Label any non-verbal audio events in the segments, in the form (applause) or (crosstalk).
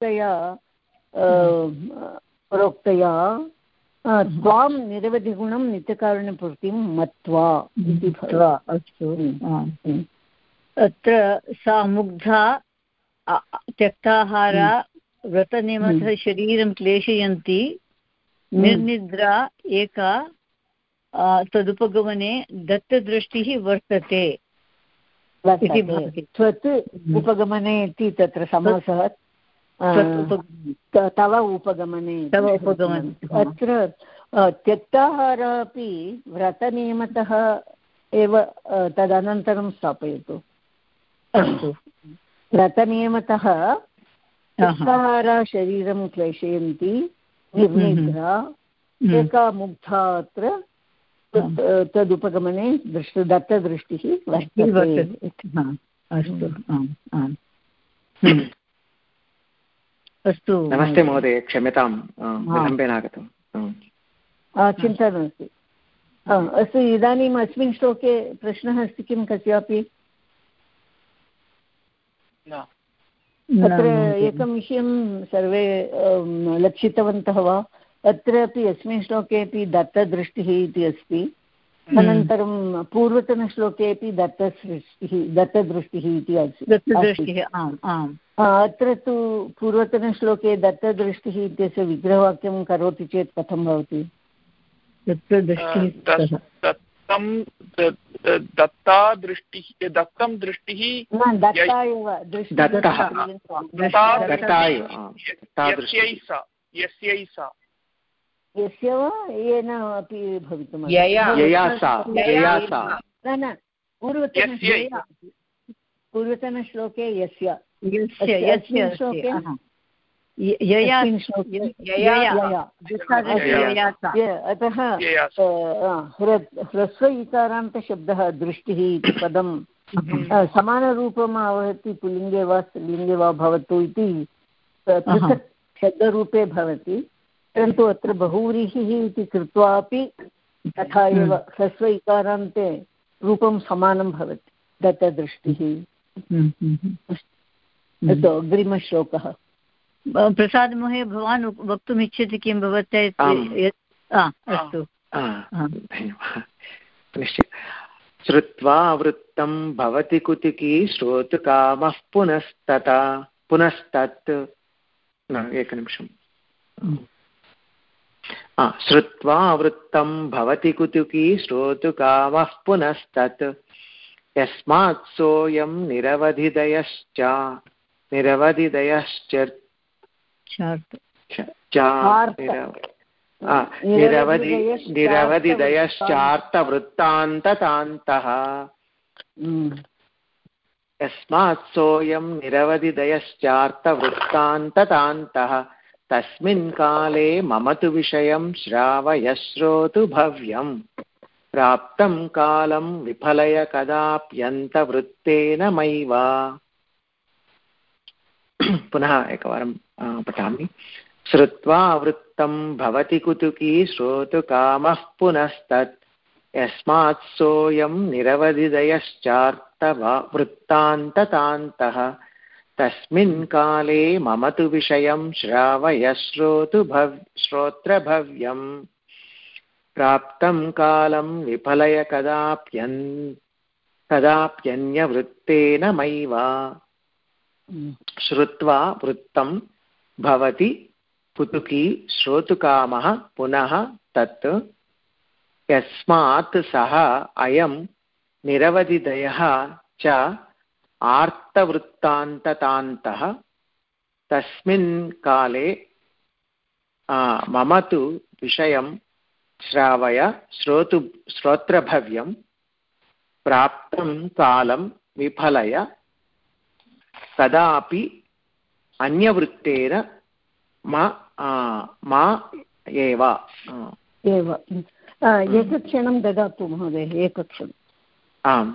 प्रोक्तया प्रोक्तया त्वां निरवधिगुणं नित्यकारणपूर्तिं मत्वा इति अस्तु। अत्र सा मुग्धा त्यक्ताहारा व्रतनियमतः शरीरं क्लेशयन्ति निर्निद्रा एका तदुपगमने दत्तदृष्टिः वर्तते। स्वत् उपगमने इति तत्र समासः तव उपगमने तव उपगमने अत्र त्यक्ताहार अपि व्रतनियमतः एव तदनन्तरं स्थापयतु। अस्तु। व्रतनियमतः त्यक्ताहारा शरीरं क्लेशयन्ति निर्निद्रा हम्म। एका मुग्धा अत्र तदुपगमने दृष्ट दत्तदृष्टिः वर्तते। अस्तु। हम्म। अस्तु नमस्ते महोदय। क्षम्यतां विलम्बेन आगतं चिन्ता नास्ति। अस्तु इदानीम् अस्मिन् श्लोके प्रश्नः अस्ति किं कस्यापि? अत्र एकं विषयं सर्वे लक्षितवन्तः वा? अत्रापि अस्मिन् श्लोकेपि दत्तदृष्टिः इति अस्ति। अनन्तरं पूर्वतनश्लोकेपि दत्तसृष्टिः दत्तदृष्टिः इति अस्ति अत्र तु पूर्वतनश्लोके दत्तदृष्टिः इत्यस्य विग्रहवाक्यं करोति चेत् कथं भवति? दत्ता दृष्टिः दत्तं दृष्टिः दत्ता। एव। यस्यै सा यस्यै सा। यस्य वा येन अपि भवितुम् न न पूर्वतन पूर्वतनश्लोके यस्य। श्लोके? अतः ह्रस्व इकारान्तशब्दः दृष्टिः इति पदं समानरूपम् आवहति पुल्लिङ्गे वा स्त्रीलिङ्गे वा भवतु इति पृथक् शब्दरूपे भवति। परन्तु अत्र बहुव्रीहिः इति कृत्वापि तथा एव हम्म। ह्रस्व इकारान्ते रूपं समानं भवति दत्तदृष्टिः। हम्म, हम्म, अस्तु अग्रिमश्लोकः। प्रसादमहोदय भवान् वक्तुम् इच्छति किं भवत्या अस्तु। श्रुत्वा वृत्तं भवति कुतिकी श्रोतुकामः पुनस्तता पुनस्तत्। एकनिमिषम्। श्रुत्वा वृत्तं भवति कुतुकी श्रोतुकामः पुनस्तत्। यस्मात् सोऽयं निरवधिदयश्च निरवधिदयश्च निरवधि निरवधिदयश्चार्थवृत्तान्ततान्तः। यस्मात् सोऽयं निरवधिदयश्चार्थवृत्तान्ततान्तः। तस्मिन् काले मम तु विषयं श्रावयश्रोतु भव्यम् प्राप्तं कालं विफलय कदाप्यन्तवृत्तेन मैव पुनः एकवारं पठामि। श्रुत्वा वृत्तं भवति कुतुकी श्रोतुकामः पुनस्तत्। यस्मात् सोऽयं निरवधिदयश्चार्तवा वृत्तान्ततान्तः। तस्मिन् काले मम तु विषयं श्रावय श्रोतु भव् श्रोत्रभव्यम्। प्राप्तं कालं विफलय कदाप्यन् कदाप्यन्यवृत्तेन मैव। श्रुत्वा वृत्तं भवति कुतुकी श्रोतुकामः पुनः तत्। यस्मात् सः अयं निरवधिदयः च आर्तवृत्तान्ततान्तः तस्मिन् काले मम तु विषयं श्रावय श्रोतु श्रोत्रभव्यं प्राप्तं कालं विफलय कदापि अन्यवृत्तेन मा एव। एव। एकक्षणं ददातु महोदय एकक्षणम् आम्।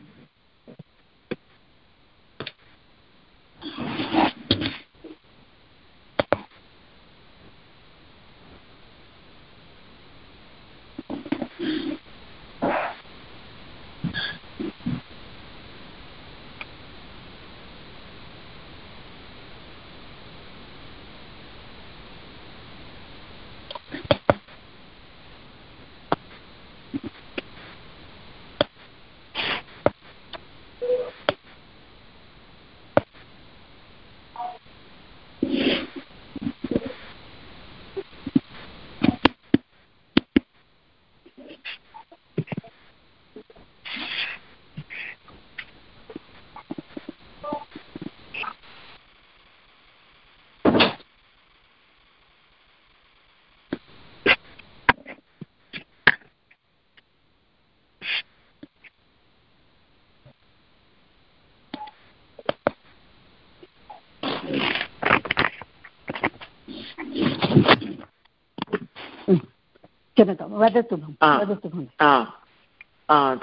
क्षम्यतां वदतु वदतु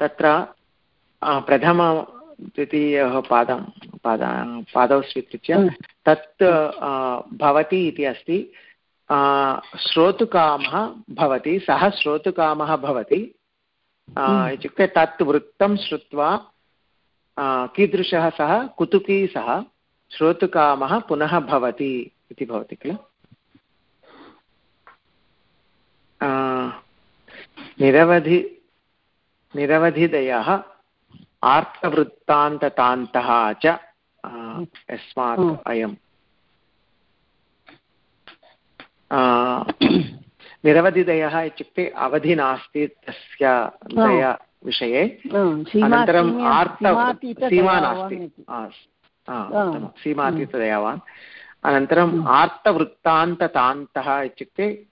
तत्र प्रथम द्वितीयः पादं पाद पादौ स्वीकृत्य. तत् भवति इति अस्ति श्रोतुकामः भवति सः श्रोतुकामः भवति. इत्युक्ते तत् वृत्तं श्रुत्वा कीदृशः सः कुतुकी सः श्रोतुकामः पुनः भवति इति भवति किल निरवधि निरवधिदयः आर्तवृत्तान्ततान्तः च यस्मात्. अयम्। निरवधिदयः इत्युक्ते अवधि नास्ति तस्य दया विषये। अनन्तरम् आर्त सीमा नास्ति। सीमातीतदयावान्। अनन्तरम्. आर्तवृत्तान्ततान्तः इत्युक्ते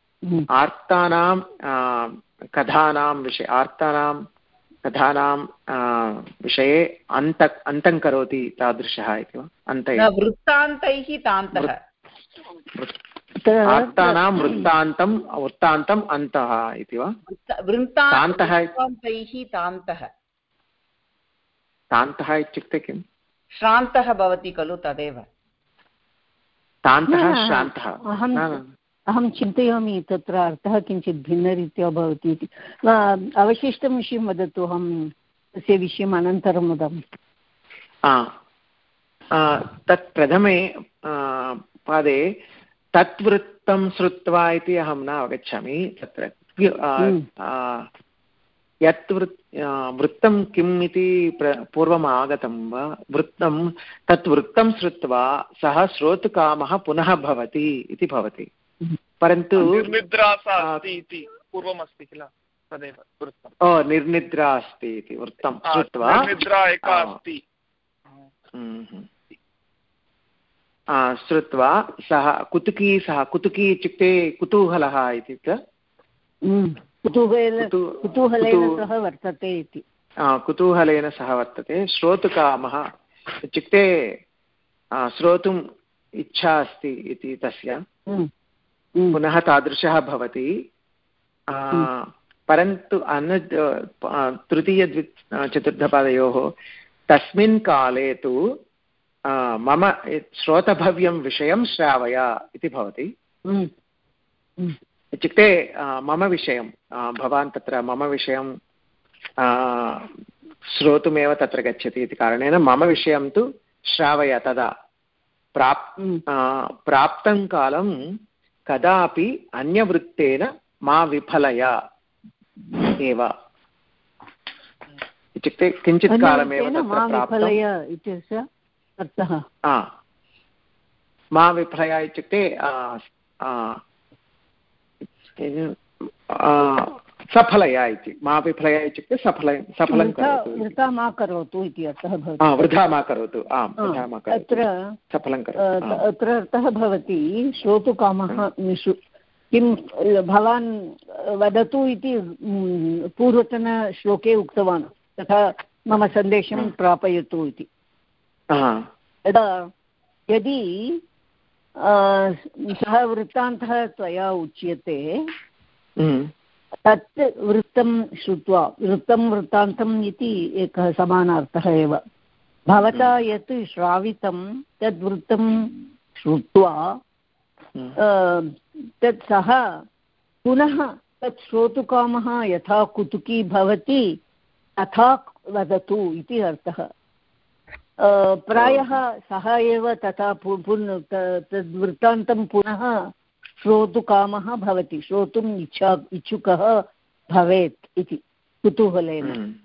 आर्तानां आ, कथानां विषये आर्तानां कथानां विषये अन्त अन्तं करोति तादृशः इति वा? अन्त वृत्तान्तैः तान्तः। आर्तानां वृत्तान्तं वृत्तान्तम् अन्तः इति वा? वृत्त- तान्तः वृत्तान्तैः तान्तः। तान्तः इत्युक्ते किम्? श्रान्तः भवति खलु तदेव। तान्तः श्रान्तः। अहं- चिन्तयामि तत्र अर्थः किञ्चित् भिन्नरीत्या भवति इति अवशिष्टं विषयं वदतु अहं तस्य विषयम् अनन्तरं वदामि तत् प्रथमे पादे तत्वृत्तं श्रुत्वा इति अहं न अवगच्छामि तत्र हम्म. यत् वृत् वृत्तं किम् इति प्र पूर्वम् आगतं वा वृत्तं तत् वृत्तं श्रुत्वा सः श्रोतुकामः पुनः भवति इति भवति. परन्तु निर्निद्रा अस्ति इति पूर्वमस्ति किल तदेव ओ निर्निद्रा अस्ति इति वृत्तं श्रुत्वा निर्निद्रा एका अस्ति हम्म। श्रुत्वा सः कुतुकी सः कुतुकी इत्युक्ते कुतूहलः इत्युक्ते हम्म. कुतूहल कुतू- कुतूहलेन सह वर्तते इति कुतूहलेन सह वर्तते श्रोतुकामः इत्युक्ते श्रोतुम् इच्छा अस्ति इति तस्य. हम्म. पुनः तादृशः भवति आ, हम्म. परन्तु अन तृतीयद्वि चतुर्थपादयोः तस्मिन् काले तु आ, मम यत् श्रोतभव्यं विषयं श्रावय इति भवति हम्म. हम्म. इत्युक्ते आ, मम विषयं आ, भवान् तत्र मम विषयं आ, श्रोतुमेव तत्र गच्छति इति कारणेन मम विषयं तु श्रावय तदा प्राप् हम्म. आ, प्राप्तं कालं कदापि अन्यवृत्तेन मा विफलय एव। इत्युक्ते किञ्चित् कालमेव मा विफलय इत्युक्ते सफलय इति मा विफलय इत्युक्ते सफल सफलं वृथा मा करोतु इति। अर्थः भवति। वृथा मा करोतु आम् वृथा मा करोतु अत्र सफलं करोतु। अत्र अर्थः भवति श्रोतुकामः निषु किं भवान् वदतु इति पूर्वतनश्लोके उक्तवान्। तथा मम सन्देशं. प्रापयतु इति। यदा यदि सः वृत्तान्तः त्वया उच्यते हम्म, तत् वृत्तं श्रुत्वा वृत्तं वृत्तान्तम् इति एकः समानार्थः एव। भवता यत् श्रावितं तद् वृत्तं श्रुत्वा हम्म, तत् सः पुनः तत् श्रोतुकामः यथा कुतुकी भवति तथा वदतु इति अर्थः। प्रायः सः एव तथा पुन् त- तद् वृत्तान्तं पुनः श्रोतुकामः भवति। श्रोतुम् इच्छा इच्छुकः भवेत् इति कुतूहलेन।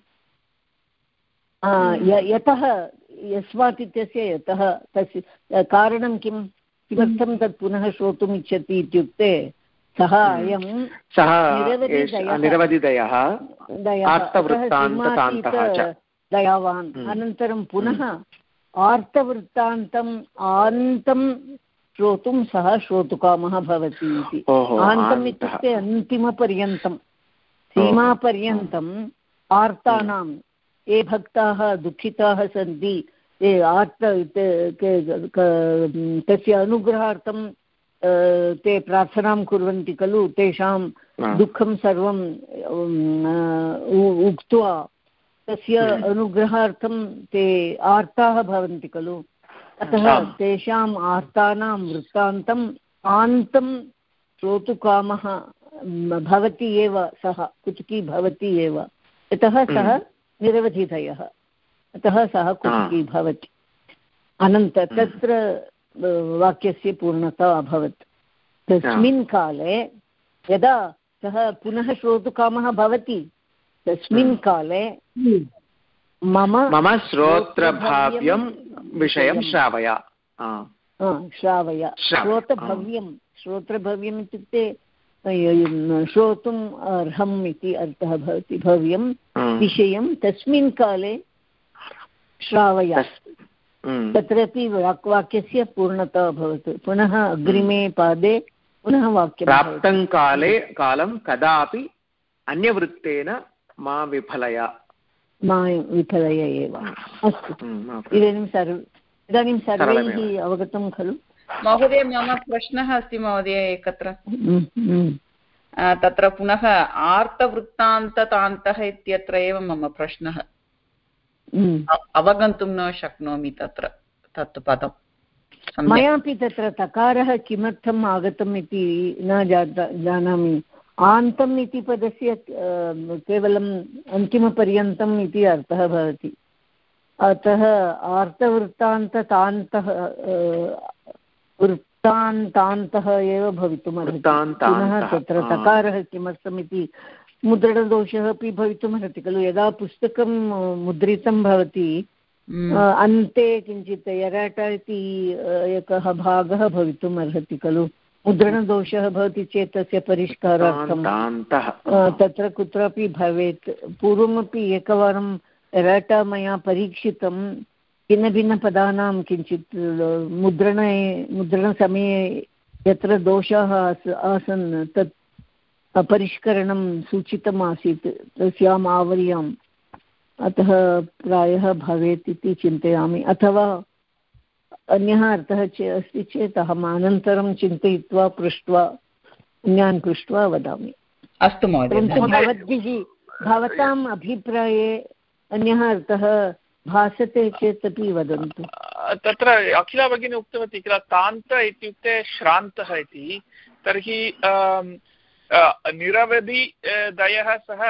हम्म, यतः यस्मात् इत्यस्य यतः तस्य कारणं किं? किमर्थं तत् पुनः श्रोतुम् इच्छति इत्युक्ते सः अयं सः निरवधिदयः। दयावान् हम्म। अनन्तरं पुनः आर्तवृत्तान्तम् आन्तं श्रोतुं सः श्रोतुकामः भवति इति आन्तम् आन्तः। इत्युक्ते अन्तिमपर्यन्तं सीमापर्यन्तम् आर्तानां ये भक्ताः दुःखिताः सन्ति ये आर्त ते- तस्य अनुग्रहार्थं ते प्रार्थनां कुर्वन्ति खलु तेषां. दुःखं सर्वं उक्त्वा तस्य हम्म. अनुग्रहार्थं ते आर्ताः भवन्ति खलु अतः. तेषाम् आर्तानां वृत्तान्तम् आन्तं श्रोतुकामः भवति एव सः कुचुकी भवति एव। यतः सः हम्म. निरवधिधयः। अतः सः कुचुकी भवति। अनन्त तत्र वाक्यस्य पूर्णता अभवत्। तस्मिन् काले यदा सः पुनः श्रोतुकामः भवति तस्मिन् हम्म. काले मम मम श्रोत्रभाव्यं विषयं श्रावय। श्रावय। श्रोतभव्यं श्रोत्रभव्यम् इत्युक्ते श्रोतुम् अर्हम् इति अर्थः भवति। भव्यं. विषयं तस्मिन् काले श्रावय. तत्रापि वाक् वाक्यस्य पूर्णता अभवत् पुनः अग्रिमे पादे पुनः वाक्यं प्राप्तं काले कालं कदापि अन्यवृत्तेन मा विफलय। मा विफलय एव। अस्तु। इदानीं सर्व इदानीं सर्वैः अवगतं खलु। महोदय मम प्रश्नः अस्ति महोदय एकत्र। तत्र पुनः आर्तवृत्तान्ततान्तः इत्यत्र एव मम प्रश्नः। अवगन्तुं न शक्नोमि तत्र तत् पदं। मयापि तत्र तकारः किमर्थम् आगतम् इति न जानामि। आन्तम् इति पदस्य केवलम् अन्तिमपर्यन्तम् इति अर्थः भवति अतः आर्तवृत्तान्ततान्तः वृत्तान्तान्तः एव भवितुमर्हति पुनः तत्र। तकारः किमर्थमिति मुद्रणदोषः अपि भवितुमर्हति खलु यदा पुस्तकं मुद्रितं भवति हम्म। अन्ते किञ्चित् यराट इति एकः भागः भवितुम् अर्हति खलु मुद्रणदोषः भवति चेत् तस्य परिष्कारार्थं। तत्र कुत्रापि भवेत्। पूर्वमपि एकवारं एराटा मया परीक्षितं। भिन्नभिन्नपदानां किञ्चित् मुद्रणे मुद्रणसमये यत्र दोषाः आस आसन् तत् परिष्करणं सूचितम् आसीत् तस्याम् आवल्याम् अतः प्रायः भवेत् इति चिन्तयामि। अथवा अन्यः अर्थः चे अस्ति चेत् अहम् अनन्तरं चिन्तयित्वा पृष्ट्वा अन्यान् पृष्ट्वा वदामि। अस्तु भवद्भिः भवताम् अभिप्राये अन्यः अर्थः भासते चेत् अपि वदन्तु। तत्र अखिला भगिनी उक्तवती किल तान्त इत्युक्ते श्रान्तः इति। तर्हि निरवधि दयः सः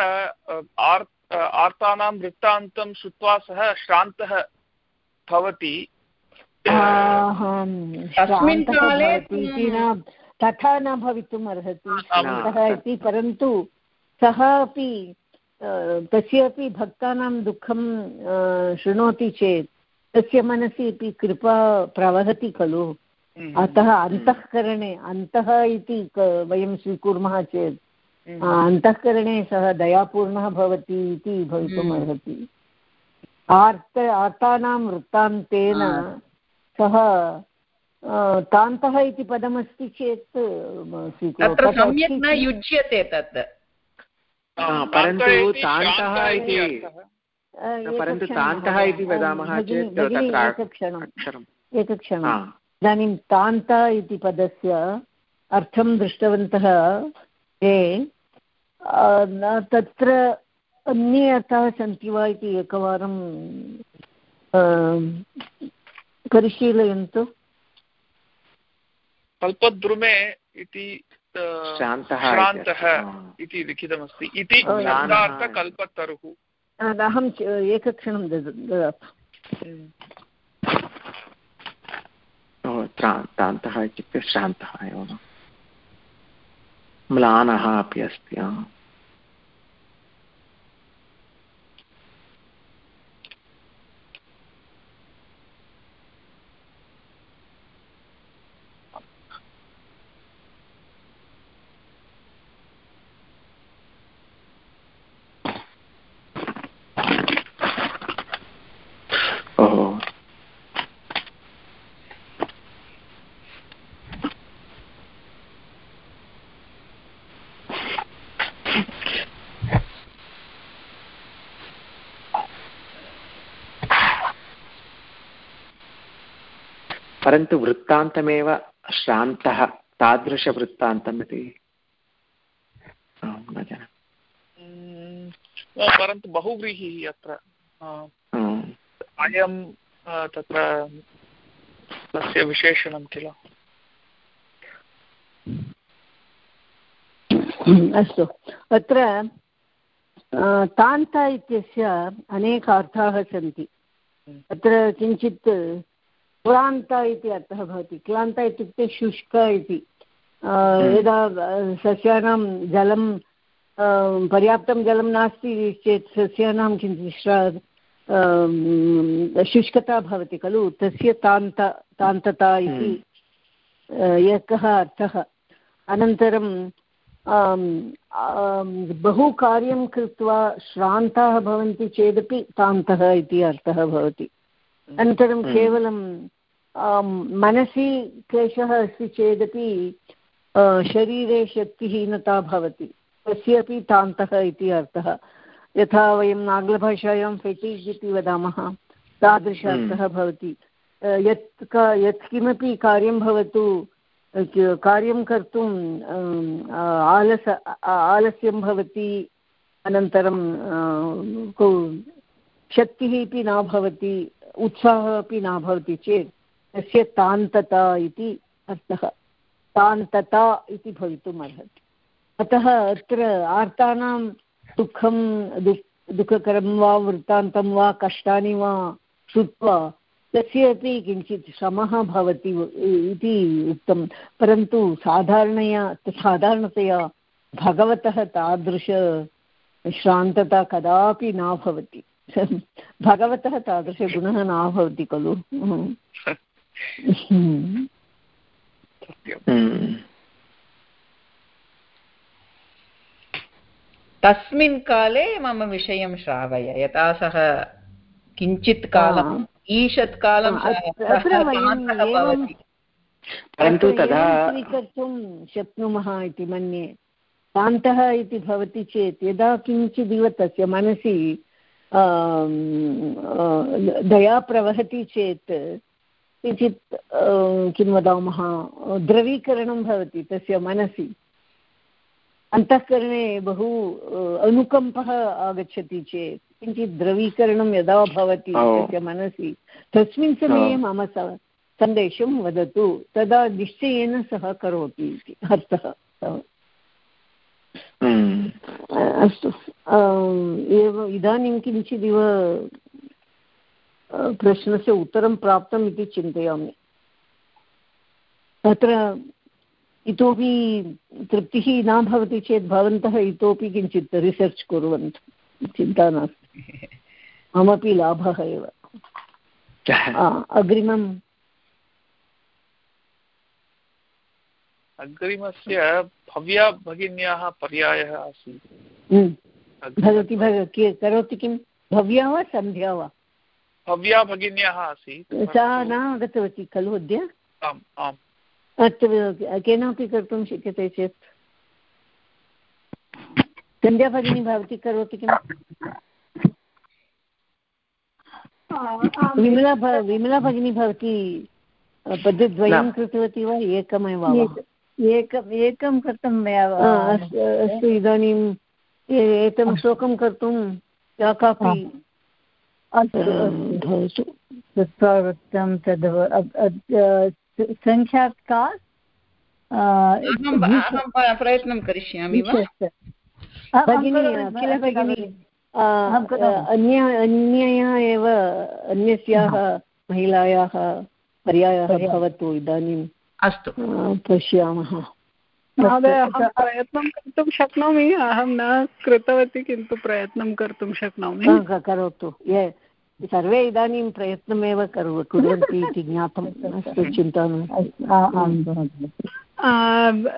आर् आर्तानां वृत्तान्तं श्रुत्वा सः श्रान्तः भवति। तस्मिन् काले इति न तथा न भवितुम् अर्हति श्रान्तः. इति परन्तु सः अपि तस्य अपि भक्तानां दुःखं शृणोति चेत् तस्य मनसि अपि कृपा प्रवहति खलु अतः अन्तःकरणे अन्तः इति वयं स्वीकुर्मः चेत् अन्तःकरणे सः दयापूर्णः भवति इति भवितुम् हम्म। अर्हति आर्त आर्तानां वृत्तान्तेन. सः तान्तः इति पदमस्ति चेत् तत्र सम्यक् न युज्यते तत्। परन्तु तान्तः इति परन्तु तान्तः इति वदामः चेत् एकक्षणम्. इदानीं तान्त इति पदस्य अर्थं दृष्टवन्तः ते न तत्र अन्ये अर्थाः सन्ति वा इति एकवारं परिशीलयन्तु। कल्पद्रुमे इति श्रान्तः श्रान्तः इति। लिखितमस्ति। इति ओ, शब्दार्थकल्पतरुः अ, अहं एकक्षणं ददातु। इत्युक्ते श्रान्तः एव। म्लानः अपि अस्ति परन्तु वृत्तान्तमेव श्रान्तः तादृशवृत्तान्तम् इति। न जानामि। परन्तु बहुव्रीहिः अत्र। अयं तत्र तस्य विशेषणं किल? अस्तु। अत्र तान्त इत्यस्य अनेकार्थाः सन्ति। अत्र किञ्चित् क्लान्त इति अर्थः भवति। क्लान्त इत्युक्ते शुष्क इति। यदा सस्यानां जलं पर्याप्तं जलं नास्ति चेत् सस्यानां किञ्चित् शुष्कता भवति खलु। तस्य तान्त तान्तता इति एकः अर्थः। अनन्तरं बहु कार्यं कृत्वा श्रान्ताः भवन्ति चेदपि तान्तः इति अर्थः भवति। अनन्तरं केवलं मनसि क्लेशः अस्ति चेदपि शरीरे शक्तिहीनता भवति। तस्यापि तान्तः इति अर्थः। यथा वयं आङ्ग्लभाषायां फेटिज् इति वदामः तादृश अर्थः भवति। यत् का यत्किमपि कार्यं भवतु कार्यं कर्तुम् आलस आलस्यं भवति अनन्तरं शक्तिः अपि न भवति। उत्साहः अपि न भवति चेत् तस्य तान्तता इति अर्थः। तान्तता इति भवितुम् अर्हति। अतः अत्र आर्तानां दुःखं दुः दुःखकरं वा, वृत्तान्तं वा, कष्टानि वा श्रुत्वा तस्य अपि किञ्चित् श्रमः भवति इति उक्तं। परन्तु साधारणया, साधारणतया भगवतः तादृश श्रान्तता कदापि न भवति। भगवतः तादृशगुणः न भवति खलु। तस्मिन् काले मम विषयं श्रावय। यथा सः किञ्चित् कालम् ईषत् कालं परन्तु तदा स्वीकर्तुं शक्नुमः इति मन्ये। शान्तः इति भवति चेत् यदा किञ्चिदिव तस्य मनसि दया प्रवहति चेत् किञ्चित् किं वदामः द्रवीकरणं भवति तस्य मनसि। अन्तःकरणे बहु अनुकम्पः आगच्छति चेत् किञ्चित् द्रवीकरणं यदा भवति तस्य मनसि तस्मिन् समये मम सन्देशं वदतु तदा निश्चयेन सः करोति इति अर्थः। अस्तु। एव इदानीं किञ्चिदिव प्रश्नस्य उत्तरं प्राप्तम् इति चिन्तयामि। तत्र इतोपि तृप्तिः न भवति चेत् भवन्तः इतोपि किञ्चित् रिसर्च् कुर्वन्तु। चिन्ता नास्ति। (laughs) ममपि लाभः एव। (laughs) अग्रिमम् अग्रिमस्य भव्या भगिन्याः पर्यायः आसीत्। हम्म। भवती करोति किं? भव्या वा सन्ध्या वा? भव्या भगिन्याः आसीत्। सा न आगतवती खलु अद्य? आम् आम्। अत्र केनापि कर्तुं शक्यते चेत्। सन्ध्या भगिनी भवती करोति किम् विमला विमला भगिनी भवती पद्यद्वयं कृतवती वा एकमेव एकम् एकं कर्तुं मया अस्तु इदानीम् एतं श्लोकं कर्तुं या कापि भवतु। तत्प्रवृत्तं तद् सङ्ख्या का प्रयत्नं करिष्यामि भगिनी किल भगिनी अन्य अन्यया एव अन्यस्याः महिलायाः पर्यायः भवतु इदानीम् अस्तु। पश्यामः। प्रयत्नं कर्तुं शक्नोमि अहं न कृतवती किन्तु प्रयत्नं कर्तुं शक्नोमि। करोतु। ये सर्वे इदानीं प्रयत्नमेव करो कुर्वन्ति इति ज्ञातम् अस्तु चिन्ता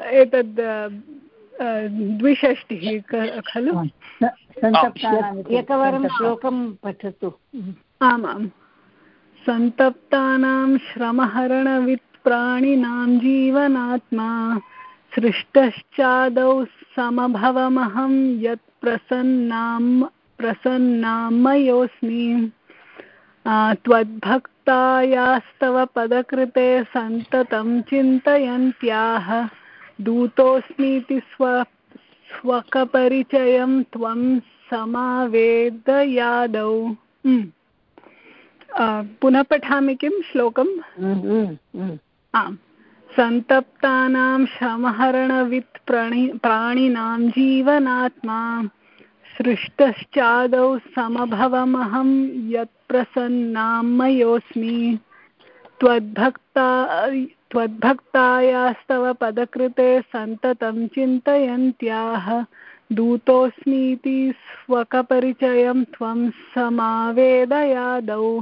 एतद् द्विषष्टिः खलु? एकवारं श्लोकं पठतु। आमां सन्तप्तानां श्रमहरणवित्प्राणिनां जीवनात्मा, सृष्टश्चादौ समभवमहं यत् प्रसन्नां प्रसन्नामयोऽस्मि त्वद्भक्तायास्तव पदकृते सन्ततं चिन्तयन्त्याः दूतोऽस्मीति स्व, स्वकपरिचयं त्वं समावेदयादौ। पुनः पठामि किं श्लोकम्? आम्। सन्तप्तानां श्रमहरणवित् प्राणि प्राणिनां जीवनात्मा सृष्टश्चादौ समभवमहं यत्प्रसन्नामयोऽस्मि त्वद्भक्ता त्वद्भक्तायास्तव पदकृते सन्ततं चिन्तयन्त्याः दूतोऽस्मीति स्वकपरिचयं त्वं समावेदयादौ।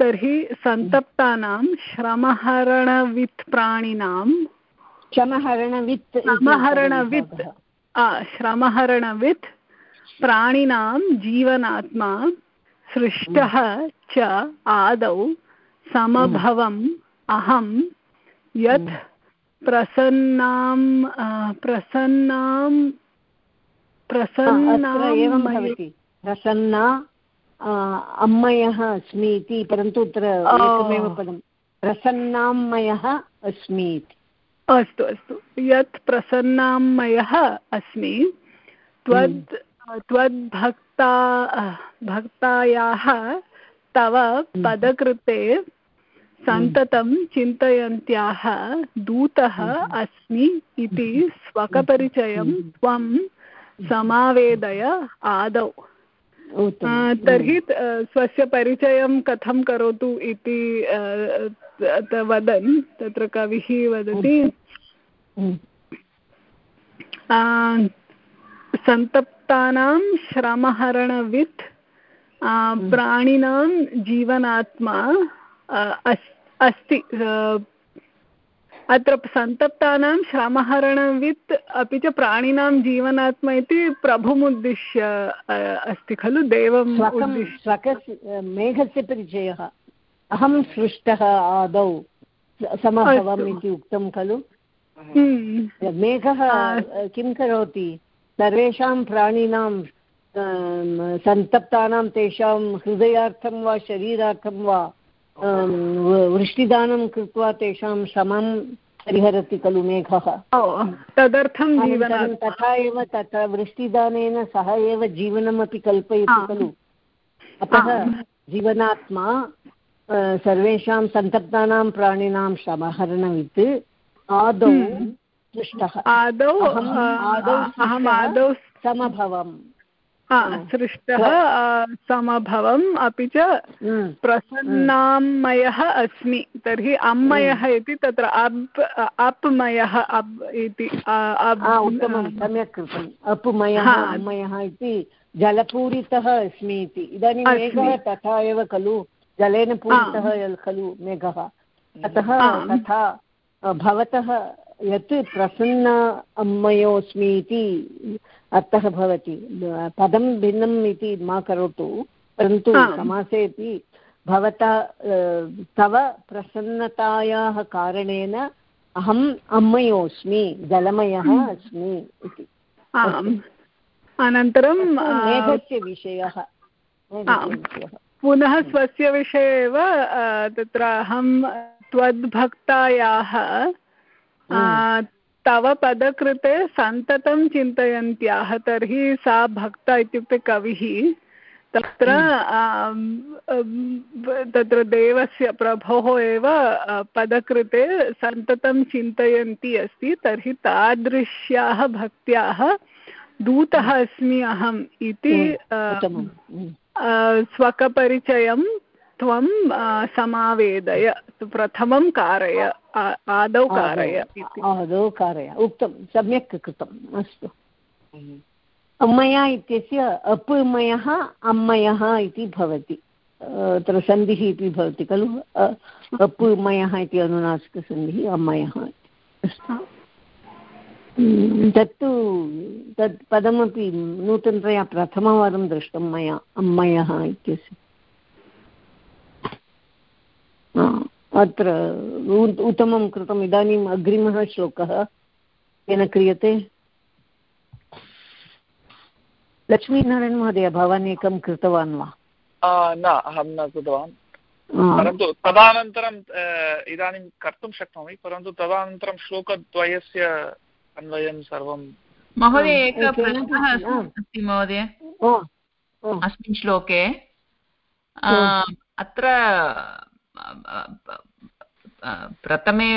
तर्हि सन्तप्तानां श्रमहरणवित् प्राणिनां श्रमहरणवित् श्रमहरणवित् श्रमहरणवित् प्राणिनां जीवनात्मा सृष्टः च आदौ समभवम् अहं यत् प्रसन्नां प्रसन्नां प्रसन्ना एवं भवति प्रसन्ना अम्मयः अस्मि इति परन्तु अत्र एकमेव पदं प्रसन्नाम्मयः अस्मि इति अस्तु अस्तु यत् प्रसन्नाम्मयः अस्मि त्वद् त्वद्भक्ता भक्तायाः तव हम्म। पदकृते सन्ततं चिन्तयन्त्याः दूतः हम्म। अस्मि इति स्वकपरिचयं हम्म। त्वं समावेदय आदौ तर्हि स्वस्य परिचयं कथं करोतु इति वदन् तत्र कविः वदति। सन्तप्तानां श्रमहरणवित् प्राणिनां जीवनात्मा अस्ति अत्र सन्तप्तानां श्रमहरणवित् अपि च प्राणिनां जीवनात्मा इति प्रभुमुद्दिश्य अस्ति खलु? उद्दिश्य। मेघस्य परिचयः। अहं सृष्टः आदौ समभवम् इति उक्तं खलु? हम्म। मेघः किं करोति? सर्वेषां प्राणिनां सन्तप्तानां तेषां हृदयार्थं वा शरीरार्थं वा वृष्टिदानं कृत्वा तेषां समं परिहरति खलु मेघः। तदर्थं तथा एव तथा वृष्टिदानेन सह एव जीवनमपि कल्पयति खलु। अतः जीवनात्मा सर्वेषां सन्तप्तानां प्राणिनां श्रमहरणवित् आदौ आदौ अहम् आदौ समभवम्। सृष्टः समभवम् अपि च। प्रसन्नामयः अस्मि तर्हि अम्मयः। इति तत्र अप् अप्मयः अप् इति उत्तमं सम्यक् कृतम् अप्मयः अम्मयः इति जलपूरितः अस्मि इति. इदानीं मेघः तथा एव खलु जलेन पूरितः खलु मेघः. अतः तथा भवतः यत् प्रसन्न अम्मयोऽस्मि इति अर्थः भवति। पदं भिन्नम् इति मा करोतु परन्तु समासे अपि भवता तव प्रसन्नतायाः कारणेन अहम् अम्मयोऽस्मि जलमयः हम्म। अस्मि इति। अनन्तरं मेघस्य विषयः। पुनः स्वस्य विषये एव तत्र अहं त्वद्भक्तायाः हम्म। तव पदकृते सन्ततं चिन्तयन्त्याः तर्हि सा भक्ता इत्युक्ते कविः। तत्र तत्र देवस्य प्रभोः एव पदकृते सन्ततं चिन्तयन्ती अस्ति तर्हि तादृश्याः भक्त्याः दूतः अस्मि अहम् इति स्वकपरिचयं त्वं समावेदय प्रथमं कारय। आदौ कारय। आदौ कारय। उक्तं सम्यक् कृतम् अस्तु। अम्मया इत्यस्य अपमयः अम्मयः इति भवति। अत्र सन्धिः इति भवति खलु? अपमयः इति अनुनासिकसन्धिः अम्मयः तत्तु तत् पदमपि नूतनतया प्रथमवारं दृष्टं मया अम्मयः इत्यस्य। अत्र उत्तमं कृतम् इदानीम् अग्रिमः श्लोकः। केन क्रियते? लक्ष्मीनारायण महोदय भवान् एकं कृतवान् वा? न अहं न कृतवान्। परन्तु तदनन्तरम् इदानीं कर्तुं शक्नोमि परन्तु तदनन्तरं श्लोकद्वयस्य अन्वयं सर्वं महोदय एकः प्रश्नः अस्ति महोदय। अस्मिन् श्लोके। अत्र प्रथमे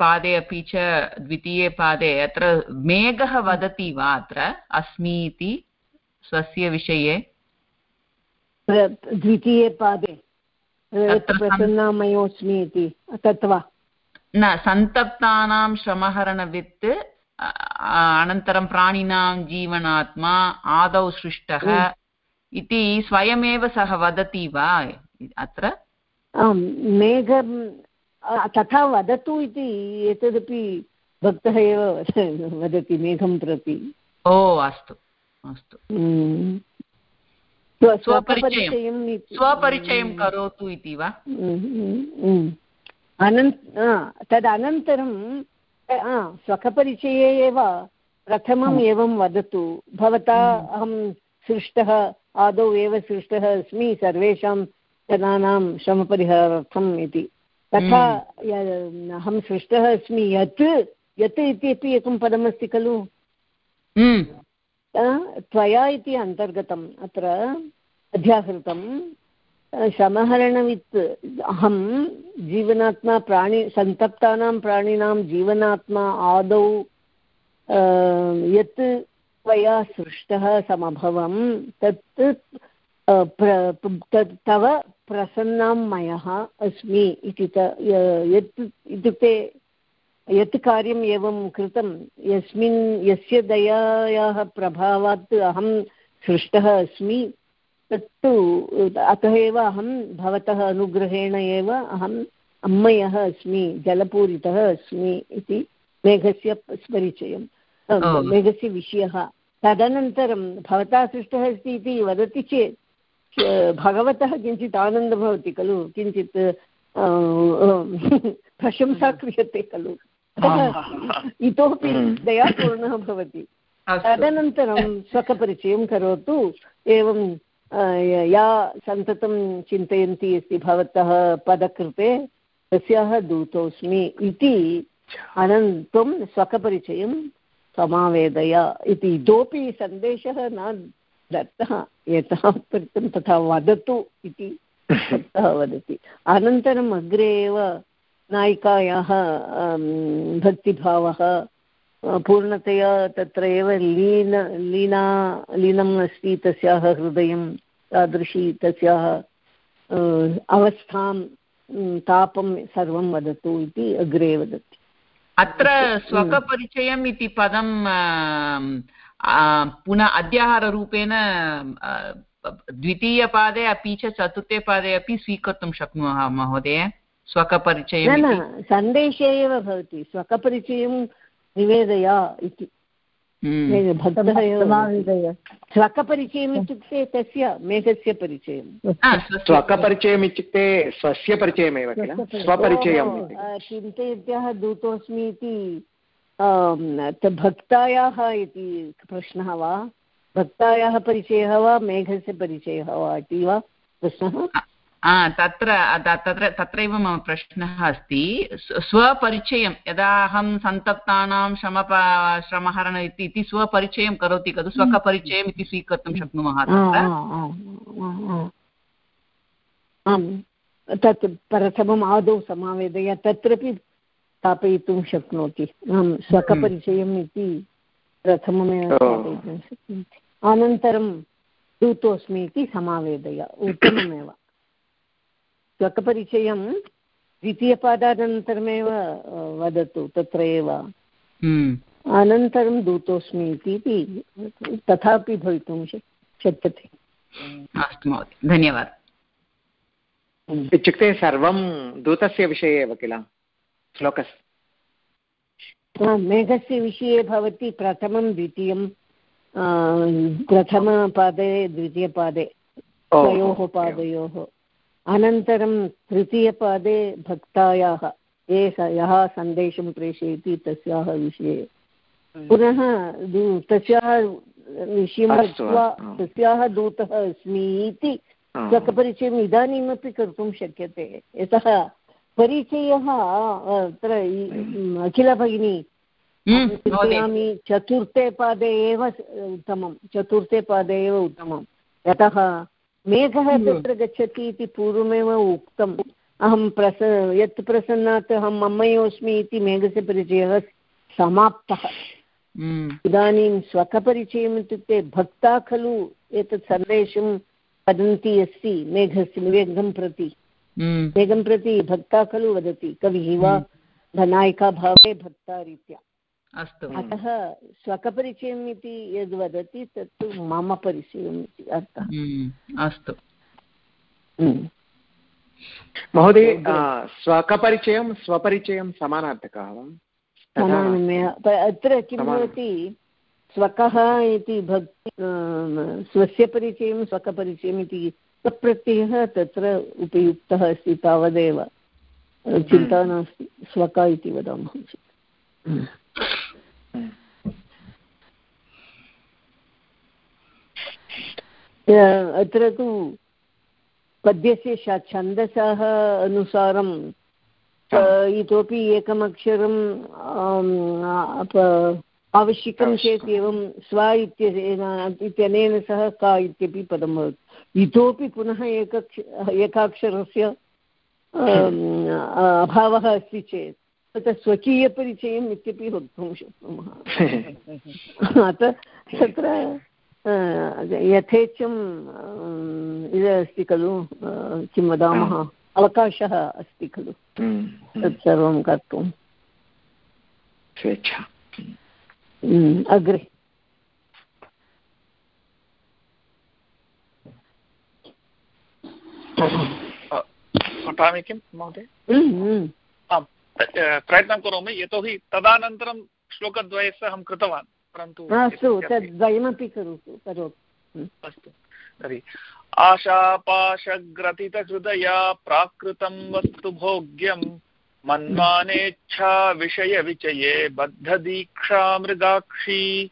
पादे अपि च द्वितीये पादे अत्र मेघः वदति वा अत्र अस्मि इति स्वस्य विषये। द्वितीये पादे प्रसन्नामयोऽस्मि इति तत् वा? न सन्तप्तानां श्रमहरणवित् अनन्तरं प्राणिनां जीवनात्मा आदौ सृष्टः इति स्वयमेव सः वदति वा अत्र? मेघं तथा वदतु इति एतदपि भक्तः एव (laughs) वदति मेघं प्रति। ओ अस्तु अस्तु। स्वपरिचयं स्वपरिचयं करोतु इति वा? तदनन्तरं स्वकपरिचये एव प्रथमम् एवं वदतु। भवता अहं सृष्टः आदौ एव सृष्टः अस्मि सर्वेषां जनानां श्रमपरिहारार्थम् इति। तथा अहं सृष्टः अस्मि यत् यत् इत्यपि एकं पदमस्ति खलु? त्वया इति अन्तर्गतम् अत्र अध्याहृतं श्रमहरणवित् अहं जीवनात्मा प्राणि सन्तप्तानां प्राणिनां जीवनात्मा आदौ यत् त्वया सृष्टः समभवं तत् तव प्रसन्नां मयः अस्मि इति यत् इत्युक्ते यत् कार्यम् एवं कृतं यस्मिन् यस्य दयायाः प्रभावात् अहं सृष्टः अस्मि तत्तु अतः एव अहं भवतः अनुग्रहेण एव अहम् अम्मयः अस्मि जलपूरितः अस्मि इति मेघस्य परिचयं मेघस्य विषयः। तदनन्तरं भवता सृष्टः अस्ति इति वदति चेत् भगवतः किञ्चित् आनन्दः भवति खलु? किञ्चित् प्रशंसा क्रियते खलु? इतोपि दयापूर्णः भवति। तदनन्तरं स्वकपरिचयं करोतु। एवं या सन्ततं चिन्तयन्ती अस्ति भवतः पदकृते तस्याः दूतोऽस्मि इति अनन्तरं स्वकपरिचयं समावेदय। इति इतोपि सन्देशः न दत्तः यतः पर्यन्तं तथा वदतु इति दत्तः वदति। अनन्तरम् अग्रे एव नायिकायाः भक्तिभावः पूर्णतया तत्र एव लीन लीना लीनम् अस्ति तस्याः हृदयं तादृशी तस्याः अवस्थां तापं सर्वं वदतु इति अग्रे वदति। अत्र स्वकपरिचयम् इति पदं पुनः अध्याहाररूपेण द्वितीयपादे अपि च चतुर्थे पादे अपि स्वीकर्तुं शक्नुमः महोदय स्वकपरिचयं न सन्देशे एव भवति स्वकपरिचयं निवेदय इति। हम्म। स्वकपरिचयम् इत्युक्ते तस्य मेघस्य परिचयं स्वकपरिचयम् इत्युक्ते स्वस्य परिचयमेव किल? स्वपरिचयं चिन्तयत्याः दूतोऽस्मि इति भक्तायाः इति प्रश्नः वा? भक्तायाः परिचयः वा? मेघस्य परिचयः वा इति वा प्रश्नः? तत्र तत्र तत्रैव मम प्रश्नः अस्ति। स्वपरिचयं यदा अहं सन्तप्तानां श्रम श्रमहरण इति स्वपरिचयं करोति खलु? स्वकपरिचयम् इति स्वीकर्तुं शक्नुमः तत् प्रथमम् आदौ समावेदय। तत्रापि स्थापयितुं शक्नोति। अहं स्वकपरिचयम् इति प्रथममेव स्थापयितुं शक्नोति अनन्तरं दूतोऽस्मि इति समावेदय उत्तममेव। स्वकपरिचयं द्वितीयपादानन्तरमेव वदतु तत्र एव। हम्म। अनन्तरं दूतोऽस्मि इति तथापि भवितुं शक्यते। अस्तु महोदय धन्यवादः। इत्युक्ते सर्वं दूतस्य विषये एव किल? श्लोकस्। मेघस्य विषये भवति प्रथमं द्वितीयं प्रथमपादे द्वितीयपादे द्वयोः पादयोः अनन्तरं तृतीयपादे भक्तायाः ये यः सन्देशं प्रेषयति तस्याः विषये। पुनः तस्याः विषयं दत्वा तस्याः दूतः अस्मि इति स्वकपरिचयम् इदानीमपि कर्तुं शक्यते। यतः परिचयः अत्र अखिलभगिनी। चिन्तयामि चतुर्थे पादे एव उत्तमं। चतुर्थे पादे एव उत्तमं। यतः मेघः तत्र गच्छति इति पूर्वमेव उक्तम्। अहं प्रस यत् प्रसन्नात् अहं मम्मयोऽस्मि इति मेघस्य परिचयः समाप्तः। इदानीं स्वकपरिचयम् इत्युक्ते भक्ता खलु एतत् सन्देशं वदन्ती अस्ति मेघस्य मेघं प्रति। मेघं प्रति भक्ता खलु वदति कविः वा नायिकाभावे भक्ता रीत्या अस्तु अतः स्वकपरिचयम् इति यद् वदति तत्तु मम परिचयम् इति अर्थः अस्तु महोदय स्वकपरिचयं स्वपरिचयं समानार्थकः वा अत्र किं भवति स्वकः इति भक्ति स्वस्य परिचयं स्वकपरिचयम् इति सप्रत्ययः तत्र उपयुक्तः अस्ति तावदेव। चिन्ता नास्ति। स्वक इति वदामः चेत्। अत्र तु पद्यस्य छन्दसः अनुसारं इतोपि एकमक्षरं आवश्यकं चेत् एवं स्व इत्यनेन सह का इत्यपि पदं भवति। इतोपि पुनः एक एकाक्षरस्य अभावः अस्ति चेत् तत्र स्वकीयपरिचयम् इत्यपि वक्तुं शक्नुमः। (laughs) अतः तत्र यथेच्छं इदस्ति खलु किं वदामः? अवकाशः अस्ति खलु। तत्सर्वं कर्तुं। स्वेच्छा। अग्रे। पठामि किं महोदय? आम् प्रयत्नं करोमि यतोहि तदनन्तरं श्लोकद्वयस्य अहं कृतवान् परन्तु अस्तु तद्वयमपि करोतु करोतु। अस्तु तर्हि। आशापाशग्रथितहृदया प्राकृतं वस्तु भोग्यं मन्मानेच्छा विषयविचये बद्धदीक्षा मृगाक्षी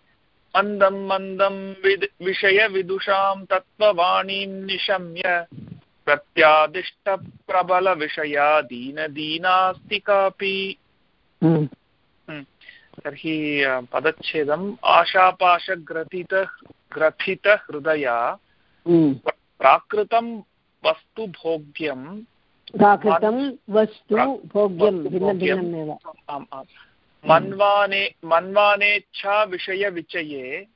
मन्दं मन्दं विद् विषयविदुषां तत्त्ववाणीं निशम्य। प्रत्यादिष्टप्रबलविषया दीनदीनास्ति कापि तर्हि पदच्छेदम्। आशापाशग्रथित ग्रथितहृदया। प्राकृतं वस्तु भोग्यं प्राकृतं वस्तु भोग्यं भिन्नभिन्नमेव आम् आम्। मन्वाने मन्वानेच्छा विषयविचये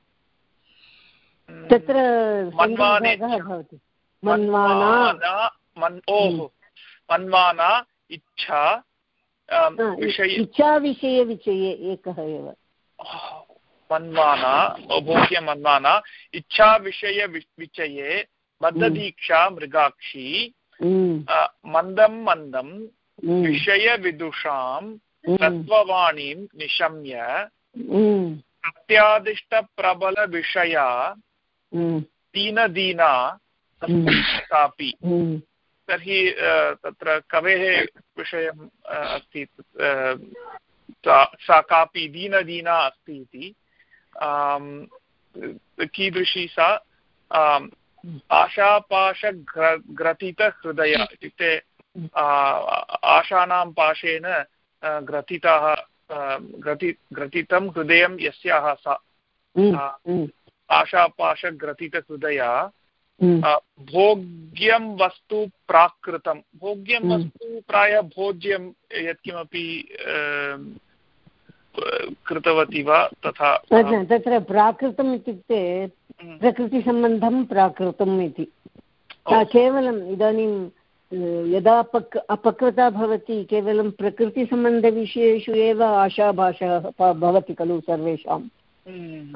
तत्र भवति। मन्वाना ओहो मन्वाना इच्छा इच्छाविषयविषये एकः एव। मन्वाना भोग्यं मन्वाना इच्छाविषय विचये बद्धदीक्षा मृगाक्षी मन्दं मन्दं विषयविदुषां तत्त्ववाणीं निशम्य प्रत्यादिष्टप्रबलविषया दीनदीना कापि तर्हि तत्र कवेः विषयम् अस्ति सा कापि दीनदीना अस्ति इति कीदृशी सा आशापाशग्रथितहृदय इत्युक्ते आशानां पाशेन ग्रथिताः ग्रथि ग्रथितं हृदयं यस्याः सा आशापाशग्रथितहृदया भोग्यं वस्तु प्राकृतं। भोग्यं वस्तु प्रायः भोज्यं यत्किमपि कृतवती वा तथा तत्र प्राकृतम् इत्युक्ते प्रकृतिसम्बन्धं प्राकृतम् इति। केवलम् इदानीं यदा पक् अपकृता भवति केवलं प्रकृतिसम्बन्धविषयेषु एव आशाभाषः भवति खलु सर्वेषाम्।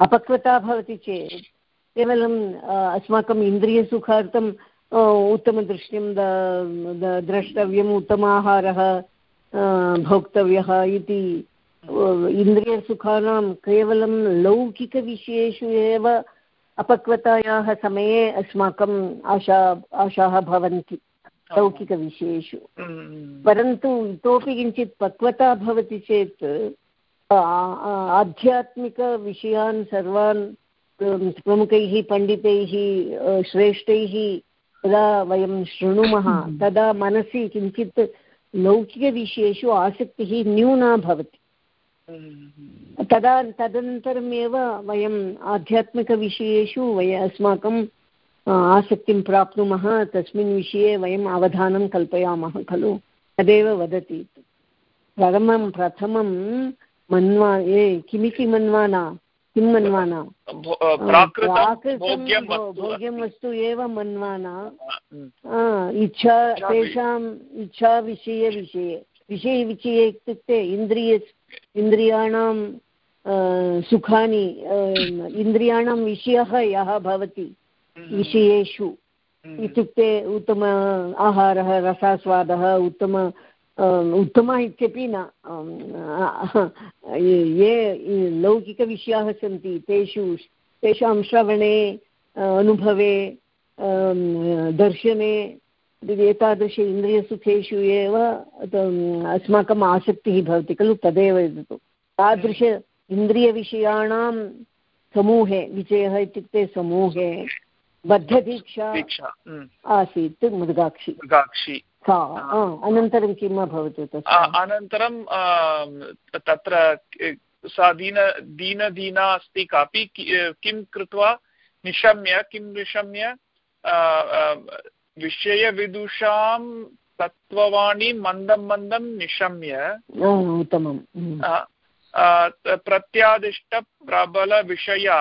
अपकृता भवति चेत् केवलम् अस्माकम् इन्द्रियसुखार्थम् उत्तमदृश्यं द्रष्टव्यम् उत्तमाहारः भोक्तव्यः इति इन्द्रियसुखानां केवलं लौकिकविषयेषु एव अपक्वतायाः समये अस्माकम् आशा आशाः भवन्ति लौकिकविषयेषु। परन्तु इतोपि किञ्चित् पक्वता भवति चेत् आध्यात्मिकविषयान् सर्वान् प्रमुखैः पण्डितैः श्रेष्ठैः यदा वयं शृणुमः तदा मनसि किञ्चित् लौकिकविषयेषु आसक्तिः न्यूना भवति। तदा तदनन्तरमेव वयम् आध्यात्मिकविषयेषु वय अस्माकं आसक्तिं प्राप्नुमः तस्मिन् विषये वयम् अवधानं कल्पयामः खलु? तदेव वदति. प्रथमं प्रथमं मन्वा ए किमिति मन्वाना? किं मन्वाना? भोग्यं वस्तु एव मन्वाना। इच्छा तेषाम् इच्छाविषये विषये विषयविषये इत्युक्ते इन्द्रिय इन्द्रियाणां सुखानि इन्द्रियाणां विषयः यः भवति विषयेषु इत्युक्ते उत्तम आहारः रसास्वादः उत्तम उत्तमः इत्यपि न ये लौकिकविषयाः सन्ति तेषु तेषां श्रवणे अनुभवे दर्शने एतादृश इन्द्रियसुखेषु एव अस्माकम् आसक्तिः भवति खलु? तदेव वदतु तादृश इन्द्रियविषयाणां समूहे विषयः इत्युक्ते समूहे बद्धदीक्षा आसीत् मृगाक्षि। मृगाक्षि। अनन्तरं किम् अभवत् अनन्तरं तत्र सा दीन दीनदीना अस्ति कापि किं कृत्वा निशम्य किं निशम्य विषयविदुषां तत्त्ववाणी मन्दं मन्दं निशम्य। उत्तमं प्रत्यादिष्टप्रबलविषया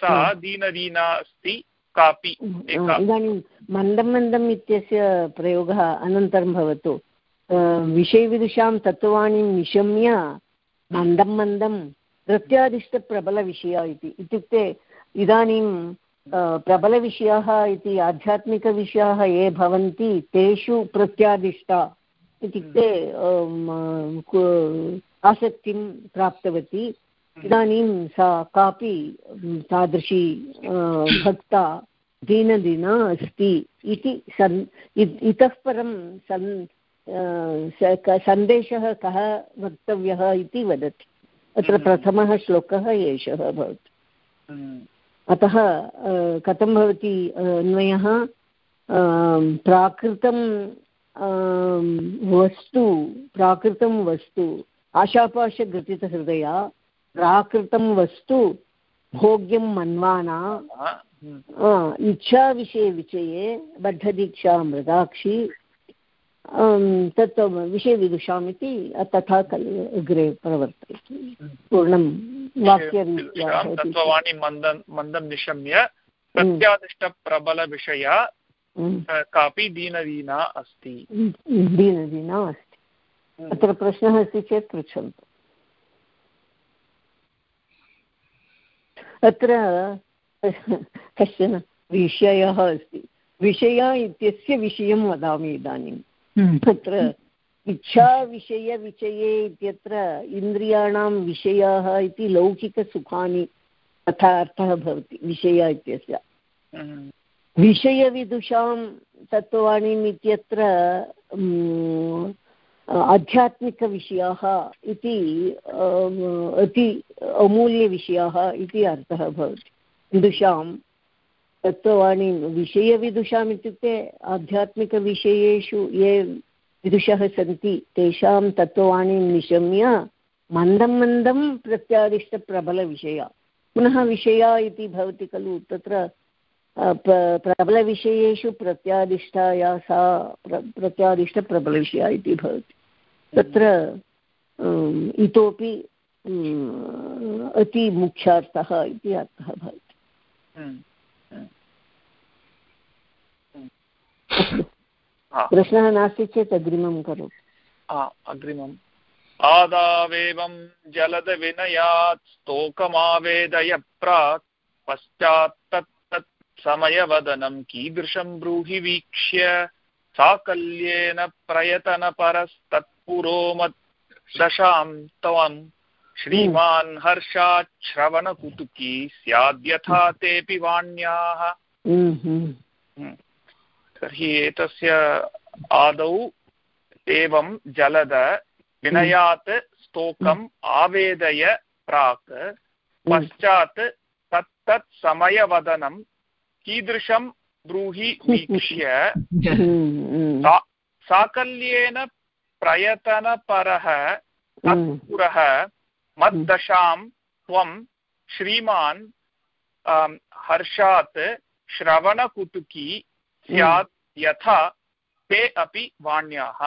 सा दीनदीना अस्ति कापि इदानीं मन्दं मन्दम् इत्यस्य प्रयोगः अनन्तरं भवतु। विषयविदुषां तत्त्ववाणीं निशम्य मन्दं मन्दं प्रत्यादिष्टप्रबलविषया इति। इत्युक्ते इदानीं प्रबलविषयाः इति आध्यात्मिकविषयाः ये भवन्ति तेषु प्रत्यादिष्टा इत्युक्ते आसक्तिं प्राप्तवती। इदानीं सा कापि तादृशी भक्ता दीनदिना अस्ति इति सन् इतः परं सन् सन्देशः कः वक्तव्यः इति वदति। अत्र प्रथमः श्लोकः एषः भवति। अतः कथं भवति अन्वयः? प्राकृतं वस्तु प्राकृतं वस्तु आशापाशघटितहृदया प्राकृतं वस्तु भोग्यं मन्वाना इच्छाविषये विषये बद्धदीक्षा मृगाक्षी तत् विषयविदुषाम् इति तथा अग्रे प्रवर्तयति। पूर्णं वाक्यरीत्या तत्त्ववाणी मन्दं मन्दं निशम्य प्रत्यादिष्टप्रबलविषया कापि दीनदीना अस्ति। दीनदीना अस्ति। अत्र प्रश्नः अस्ति चेत् पृच्छन्तु। अत्र कश्चन विषयः अस्ति। विषय इत्यस्य विषयं वदामि इदानीं। तत्र इच्छाविषयविषये इत्यत्र इन्द्रियाणां विषयाः इति लौकिकसुखानि तथा अर्थः भवति विषय इत्यस्य। विषयविदुषां तत्त्ववाणीम् इत्यत्र आध्यात्मिकविषयाः इति अति अमूल्यविषयाः इति अर्थः भवति। विदुषां तत्त्ववाणी विषयविदुषाम् इत्युक्ते आध्यात्मिकविषयेषु ये विदुषः सन्ति, तेषां तत्त्ववाणीं निशम्य मन्दं मन्दं प्रत्यादिष्टप्रबलविषया। पुनः विषया इति भवति खलु, तत्र प्रबलविषयेषु प्रत्यादिष्टाया सा, प्र, प्रत्यादिष्टप्रबलविषया इति भवति। तत्र इतोपि अतिमुख्यार्थः इति अर्थः भवति। प्रश्नः नास्ति चेत् अग्रिमं करोतु। अग्रिमम्। आदावेवं जलदविनयात् स्तोकमावेदय प्राक् पश्चात् समयवदनं कीदृशं ब्रूहि वीक्ष्य साकल्येन प्रयतनपरस्तत्पुरोमत् दशां त्वं श्रीमान् हर्षात् श्रवणकुतुकी स्याद्यथा तेऽपि वाण्याः। तर्हि एतस्य आदौ एवं जलद विनयात् स्तोकम् आवेदय प्राक् पश्चात् तत्तत् समयवदनं कीदृशं ब्रूहि (laughs) वीक्ष्य हम्म, सा- साकल्येन प्रयतनपरः तत्पुरः मद्दशां त्वं श्रीमान् हर्षात् श्रवणकुतुकी स्यात् यथा ते अपि वाण्याः।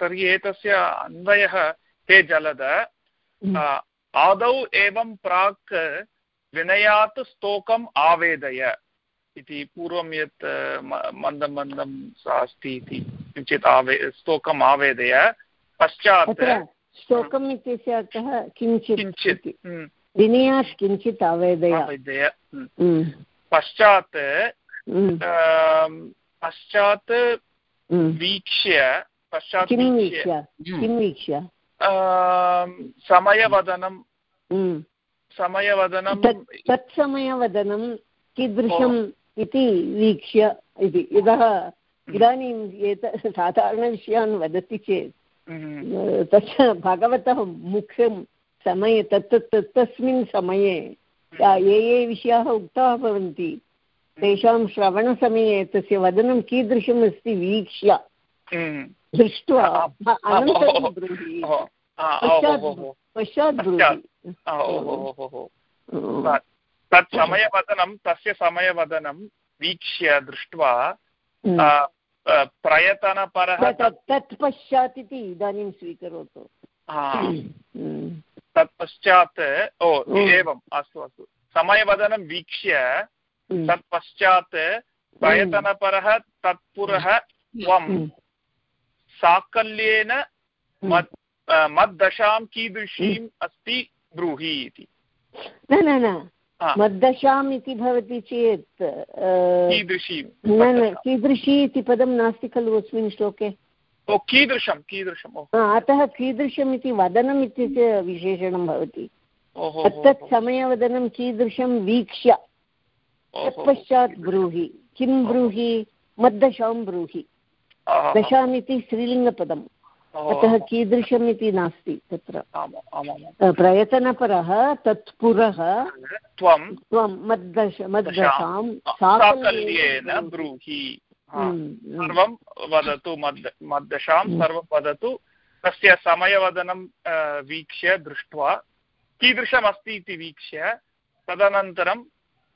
तर्हि एतस्य अन्वयः ते जलद। आदौ एवं प्राक् विनयात् स्तोकम् आवेदय इति पूर्वं यत् अ, मन्दं मन्दं सा अस्ति इति किञ्चित् आवे स्तोकम् आवेदय। पश्चात् श्लोकम् इत्यस्य अर्थः किञ्चित् किञ्चित् इति। हम्म, विनयात् किञ्चित् आवेदय हम्म। हम्म, पश्चात् पश्चात्। वीक्ष्य पश्चात् किं वीक्ष्य। किं वीक्ष्य? समयवदनं। समयवदनं तत् तत्समयवदनं कीदृशम् इति वीक्ष्य इति। यतः इदानीम् एत साधारणविषयान् वदति चेत् तस्य भगवतः मुख्यं समये तत् तस्मिन् समये या- ये विषयाः उक्ताः भवन्ति तेषां श्रवणसमये तस्य वदनं कीदृशम् अस्ति वीक्ष्य। दृष्ट्वा अनन्तरं ब्रूहि पश्चात् पश्चात् ब्रूहि. तत् समयवदनं तस्य समयवदनं वीक्ष्य दृष्ट्वा हम्म. प्रयतनपरः तत् तत् पश्चात् इति इदानीं स्वीकरोतु। हा, हम्म. तत्पश्चात् ओ हम्म. एवम् अस्तु अस्तु। समयवदनं वीक्ष्य हम्म. तत्पश्चात् प्रयतनपरः तत्पुरः त्वं। हम्म. साकल्येन मद् मद्दशां कीदृशीम् अस्ति ब्रूहि इति। न न न। मद्दशाम् इति भवति चेत् न न कीदृशी इति पदं नास्ति खलु अस्मिन् श्लोके? कीदृशं कीदृशम् अतः कीदृशम् इति वदनम् इत्यस्य विशेषणं भवति। तत्तत् समयवदनं कीदृशं वीक्ष्य। तत्पश्चात् ब्रूहि। किं ब्रूहि? मद्दशां ब्रूहि। दशाम् इति स्त्रीलिङ्गपदम्। अतः कीदृशम् इति नास्ति तत्र प्रयतनपरः तत्पुरः त्वं त्वं मद्दश मद्दशां साकल्येन ब्रूहि हम्म, हम्म. सर्वं वदतु मद् मद्दशां हम्म. सर्वं वदतु तस्य समयवदनं वीक्ष्य दृष्ट्वा कीदृशमस्ति इति वीक्ष्य तदनन्तरं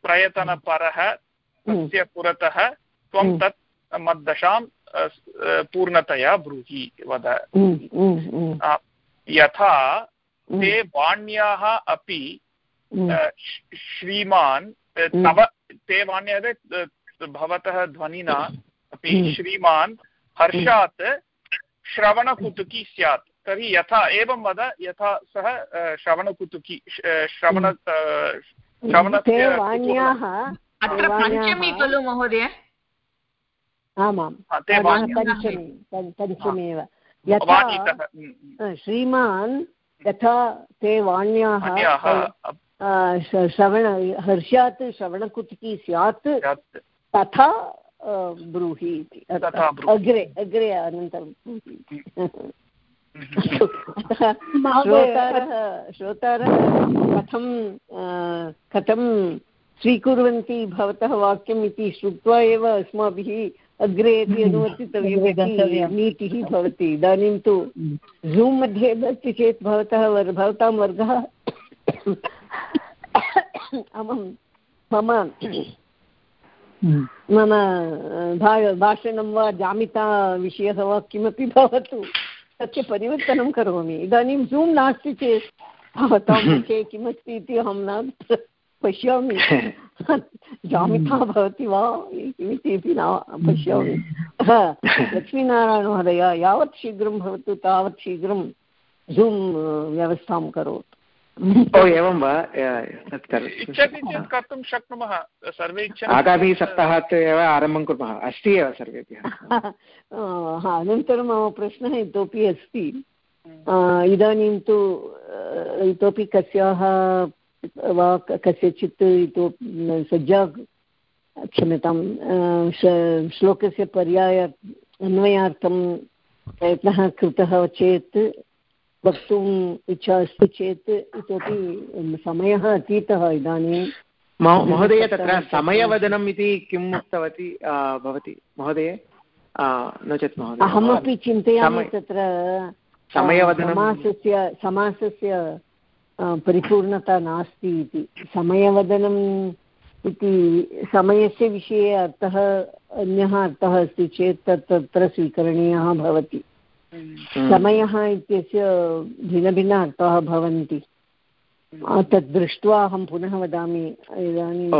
प्रयतनपरः तस्य पुरतः त्वं. तत् मद्दशां पूर्णतया ब्रूहि वद। हम्म, हम्म, हम्म, यथा ते वाण्याः अपि श्रीमान्. तव ते वाण्यते भवतः ध्वनिना अपि. श्रीमान् हर्षात् श्रवणकुतुकी स्यात्। तर्हि यथा एवं वद यथा सः श्रवणकुतुकी श्रवण श्रवणस्य अत्र पञ्चमी खलु महोदय। आमां हा, ते वाण्याः पञ्चमी पञ्च- यथा हम्म, हम्म. श्रीमान् यथा ते वाण्याः श्रवण हर्षात् श्रवणकुतिकी स्यात्. तथा ब्रूहि इति अग्रे अग्रे अनन्तरं हम्म. अतः श्रोतारः श्रोतारः कथं कथं स्वीकुर्वन्ति भवतः वाक्यम् इति श्रुत्वा एव अस्माभिः अग्रे अपि अनुवर्तितव्यम् इति नीतिः भवति। इदानीं तु जूम् मध्ये अस्ति चेत् भवतः वर् भवतां वर्गः अहं मम मम भाषणं वा जामिताविषयः वा किमपि भवतु तस्य परिवर्तनं करोमि। इदानीं जूम् नास्ति चेत् भवतां (laughs) विषये किमस्ति इति अहं न पश्यामि। (laughs) जामिता भवति वा? किमिति इति न पश्यामि। हा, लक्ष्मीनारायणमहोदय यावत् शीघ्रं भवतु तावत् शीघ्रं जूम् व्यवस्थां करोतु। ओ एवं वा? तत् इच्छति चेत् कर्तुं शक्नुमः। सर्वे आगामिसप्ताहात् एव आरम्भं कुर्मः। अस्ति एव सर्वेभ्यः। (laughs) हा, अनन्तरं मम प्रश्नः इतोपि अस्ति। इदानीं तु इतोपि कस्याः वा कस्यचित् इतो सज्जा क्षम्यतां श्लोकस्य पर्याय अन्वयार्थं प्रयत्नः कृतः चेत् वक्तुम् इच्छा अस्ति चेत् इतोपि समयः अतीतः इदानीं। महोदय तत्र समयवदनम् इति किम् उक्तवती? भवती महोदय? नो चेत् महोदय। अहमपि चिन्तयामि तत्र समासस्य समासस्य परिपूर्णता नास्ति इति। समयवदनम् इति समयस्य विषये अर्थः अन्यः अर्थः अस्ति चेत् तत् तत्र स्वीकरणीयः भवति। हम्म। समयः इत्यस्य भिन्नभिन्न अर्थाः भवन्ति तद् दृष्ट्वा अहं पुनः वदामि। इदानीं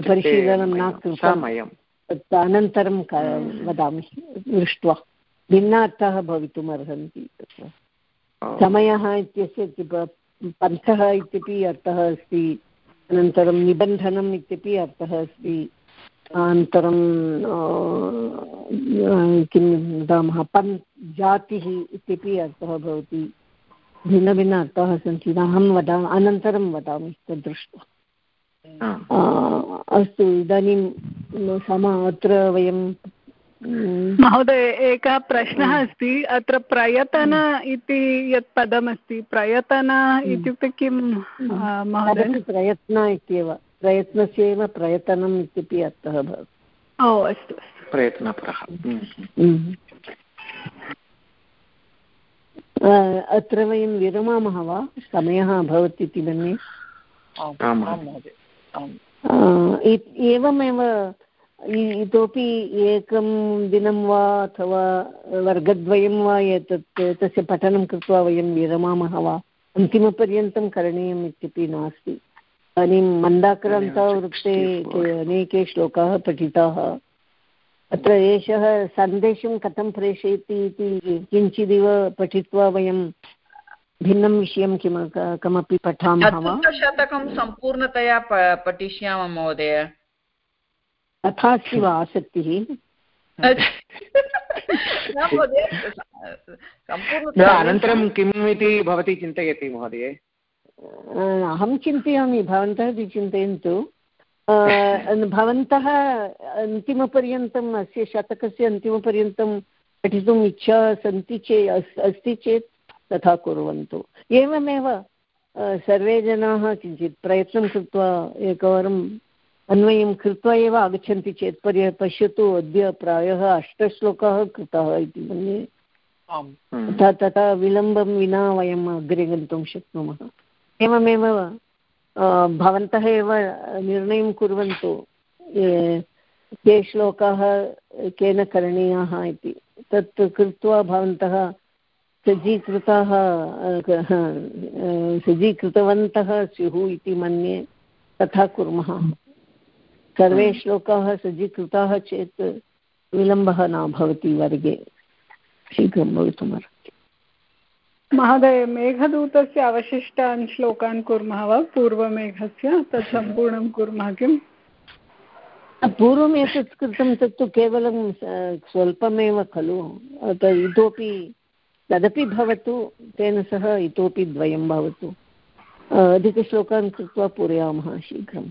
परिशीलनं न कृतं। अनन्तरं वदामि। दृष्ट्वा। भिन्नार्थाः भवितुम् अर्हन्ति समयः इत्यस्य पन्थः इत्यपि अर्थः अस्ति। अनन्तरं निबन्धनम् इत्यपि अर्थः अस्ति। अनन्तरं किं वदामः? पन् जातिः इत्यपि अर्थः भवति। भिन्नभिन्न अर्थाः सन्ति। अहं वदामि अनन्तरं वदामि तद् दृष्ट्वा अस्तु इदानीं सम अत्र वयं महोदय एकः प्रश्नः अस्ति। अत्र प्रयतन इति यत् पदमस्ति प्रयतन इत्युक्ते किं आ, महोदय? प्रयत्न इत्येव। प्रयत्नस्य एव प्रयतनम् इत्यपि अर्थः भवति। ओ अस्तु प्रयत्नपरः। हम्म। हम्म। अत्र वयं विरमामः वा? समयः अभवत् इति मन्ये। एवमेव इतोपि एकं दिनं वा अथवा वर्गद्वयं वा एतत् तस्य पठनं कृत्वा वयं विरमामः वा? अन्तिमपर्यन्तं करणीयम् इत्यपि नास्ति। इदानीं मन्दाक्रान्तवृत्ते अनेके श्लोकाः पठिताः। अत्र एषः सन्देशं कथं प्रेषयति इति किञ्चिदिव पठित्वा वयं भिन्नं विषयं किम कमपि पठामः वा? चतुर्थशतकं सम्पूर्णतया पठिष्यामः महोदय। तथा अस्ति वा आसक्तिः अनन्तरं किम् इति भवती चिन्तयति महोदय? अहं चिन्तयामि भवन्तः अपि चिन्तयन्तु। भवन्तः अन्तिमपर्यन्तम् अस्य शतकस्य अन्तिमपर्यन्तं पठितुम् इच्छा सन्ति चेत् अस्ति चेत् तथा कुर्वन्तु। एवमेव सर्वे जनाः किञ्चित् प्रयत्नं कृत्वा एकवारम् अन्वयं कृत्वा एव आगच्छन्ति चेत् पर्य पश्यतु अद्य प्रायः अष्टश्लोकाः कृताः इति मन्ये। हम्म। तथा तथा विलम्बं विना वयम् अग्रे गन्तुं शक्नुमः। एवमेव भवन्तः एव निर्णयं कुर्वन्तु ए, के श्लोकाः केन करणीयाः इति। तत् कृत्वा भवन्तः सज्जीकृताः सज्जीकृतवन्तः स्युः इति मन्ये तथा कुर्मः। सर्वे श्लोकाः सज्जीकृताः चेत् विलम्बः न भवति वर्गे। शीघ्रं भवितुमर्हति। महोदय मेघदूतस्य अवशिष्टान् श्लोकान् कुर्मः वा? पूर्वमेघस्य तत् सम्पूर्णं कुर्मः किम्? पूर्वम् एतत् कृतं तत्तु केवलं स्वल्पमेव खलु। अत इतोपि तदपि भवतु तेन सह इतोपि द्वयं भवतु। अधिकश्लोकान् कृत्वा पूरयामः शीघ्रम्।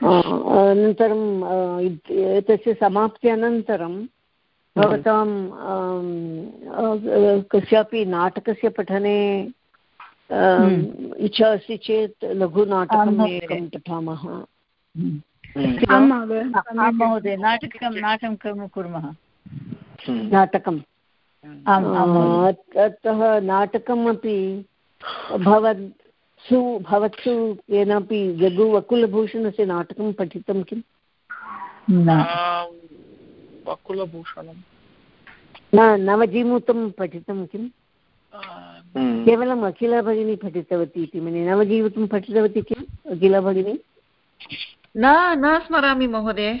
हम्म, हम्म। अनन्तरं अ, इत्- एतस्य समाप्त्यनन्तरं भवतां कस्यापि नाटकस्य पठने इच्छा अस्ति चेत् लघुनाटकम्। एकं पठामः। हम्म। महोदय। नाटकं कुर्मः हम्म। नाटकम्। अत- नाटकमपि भवत्सु भवत्सु केनापि जगु वकुलभूषणस्य नाटकं पठितं किम्? न। आम्, वकुलभूषणं न नवजीमूतं पठितं किम्? आम्, हम्म। केवलम् अखिला भगिनी पठितवती इति मन्ये। नवजीवितं पठितवती किम् अखिला भगिनी न न स्मरामि महोदय।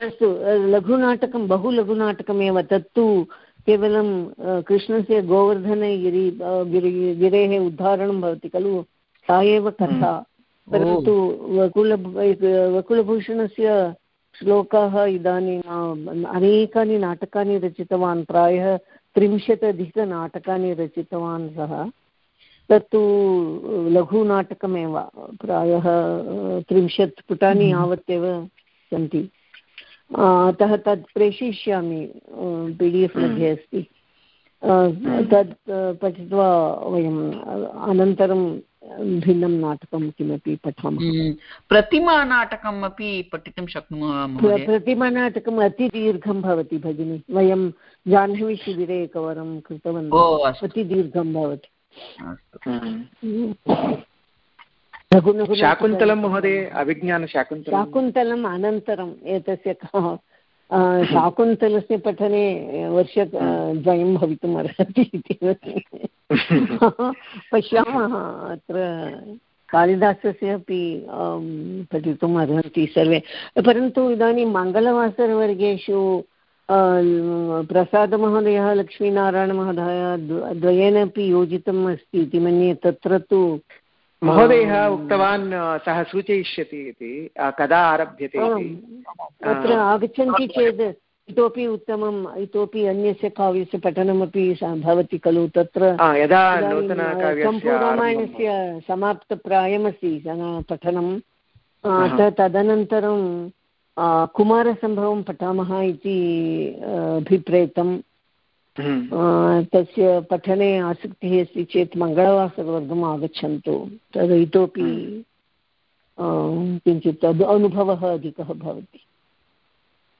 अस्तु लघुनाटकं बहु लघुनाटकमेव तत्तु केवलं कृष्णस्य गोवर्धनगिरि गिरि गिरेः उद्धारणं भवति खलु? सा एव कथा। परन्तु वकुल वकुलभूषणस्य श्लोकाः इदानीम् अनेकानि नाटकानि रचितवान् प्रायः त्रिंशत् अधिकनाटकानि रचितवान् सः। तत्तु लघुनाटकमेव प्रायः त्रिंशत् पुटानि यावत् एव सन्ति। अतः तत् प्रेषयिष्यामि पि डि एफ् मध्ये अस्ति। तत् पठित्वा वयम् अनन्तरं भिन्नं नाटकं किमपि पठामः। हम्म, प्रतिमानाटकम् अपि पठितुं शक्नुमः प्र- प्रतिमानाटकम् अतिदीर्घं भवति भगिनि। वयं जाह्नवीशिबिरे एकवारं कृतवन्तः। अतिदीर्घं भवति। शाकुन्तलं महोदय अभिज्ञानशाकुन्तलं। शाकुन्तलम् अनन्तरम् एतस्य शाकुन्तलस्य पठने वर्ष द्वयं भवितुम् अर्हति इति पश्यामः अत्र कालिदासस्य अपि पठितुम् अर्हन्ति सर्वे। परन्तु इदानीं मङ्गलवासरवर्गेषु प्रसादमहोदयः लक्ष्मीनारायणमहोदय द्व- द्वयेनापि योजितम् अस्ति इति मन्ये तत्र तु महोदयः उक्तवान् सः सूचयिष्यति इति कदा आरभ्यते तत्र आगच्छन्ति चेत् इतोपि उत्तमम् इतोपि अन्यस्य काव्यस्य पठनमपि भवति खलु तत्र यदा सम्पूर्णरामायणस्य समाप्तप्रायमस्ति पठनं. तदनन्तरं कुमारसम्भवं पठामः इति अ, अभिप्रेतं हम्म, अ, तस्य पठने आसक्तिः अस्ति चेत् मङ्गलवासरवर्गम् आगच्छन्तु। तद् इतोपि अ, किञ्चित् तद् अनुभवः अधिकः भवति।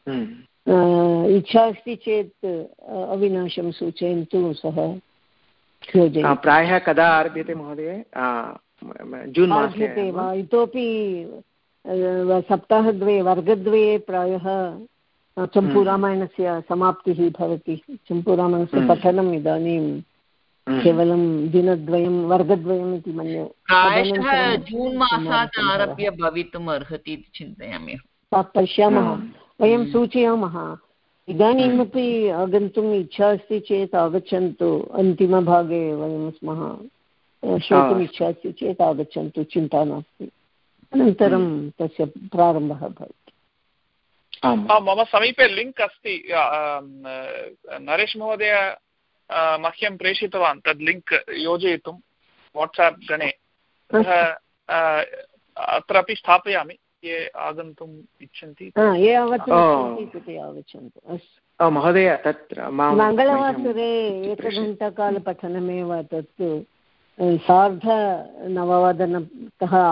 हम्म। इच्छा अस्ति चेत् अविनाशं सूचयन्तु सः। प्रायः कदा आरभ्यते महोदय? जून् मासे वा? इतोपि सप्ताहद्वये वर्गद्वये प्रायः चम्पूरामायणस्य समाप्तिः भवति। चम्पूरामायणस्य हम्म। पठनम् इदानीं हम्म। केवलं दिनद्वयं वर्गद्वयम् इति मन्ये। प्रायशः जून् मासात्। आरभ्य भवितुम् अर्हति इति चिन्तयामि पश्यामः। हम्म। वयं सूचयामः। इदानीमपि आगन्तुम् इच्छा अस्ति चेत् आगच्छन्तु। अन्तिमभागे वयं स्मः श्रोतुम् इच्छा अस्ति चेत् आगच्छन्तु। चिन्ता नास्ति। अनन्तरं तस्य प्रारम्भः भवति। मम समीपे लिङ्क् अस्ति आ, आम्, अ, नरेश महोदय अ, मह्यं प्रेषितवान् तद् लिङ्क् योजयितुं वाट्साप् गणे। अतः अत्रापि स्थापयामि ये आगन्तुम् इच्छन्ति। ये ते आगच्छन्तु अस्तु। महोदय तत्र मङ्गलवासरे एकघण्टाकालपठनमेव तत् सार्धनववादनतः